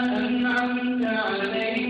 أنعمت عليهم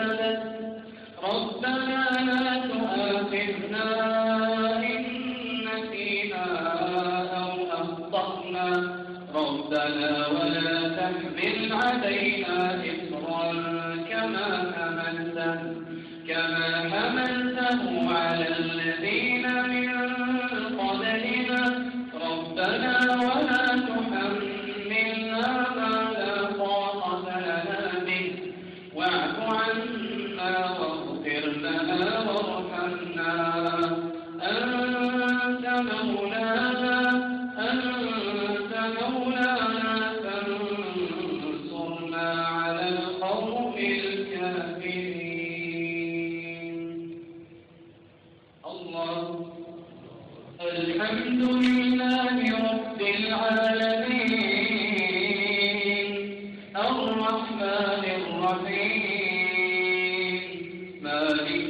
اكتسبت ربنا لا تؤاخذنا ولا تحمل علينا إصرا. مولانا أنت مولانا فانصرنا على القوم الكافرين الله الحمد لله رب العالمين الرحمن الرحيم مالك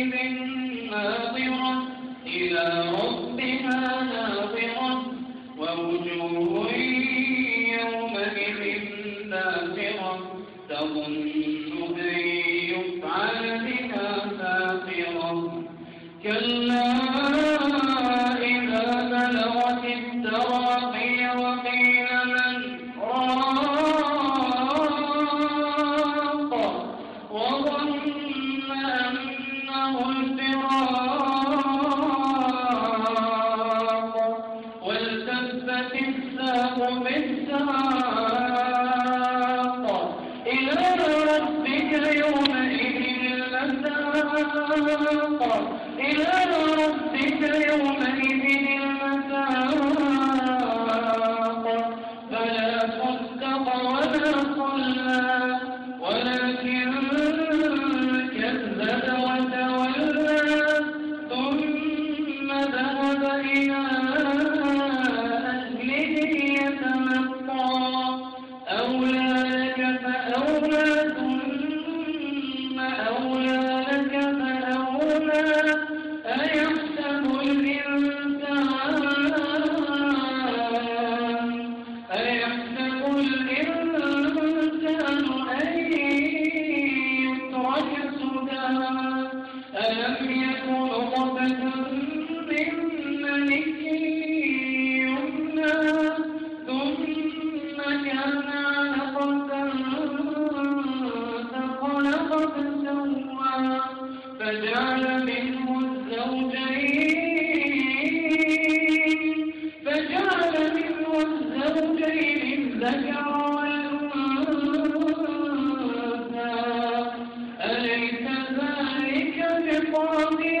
يومئذ ناظرة إلى ربها ناظرة ووجوه يومئذ ناظرة تظن إلى ربك يومئذ المساق. إلى ربك يومئذ المساق. فلا صدق ولا صلى. ولكن كذب وتولى. ثم ذهب إلى belonging.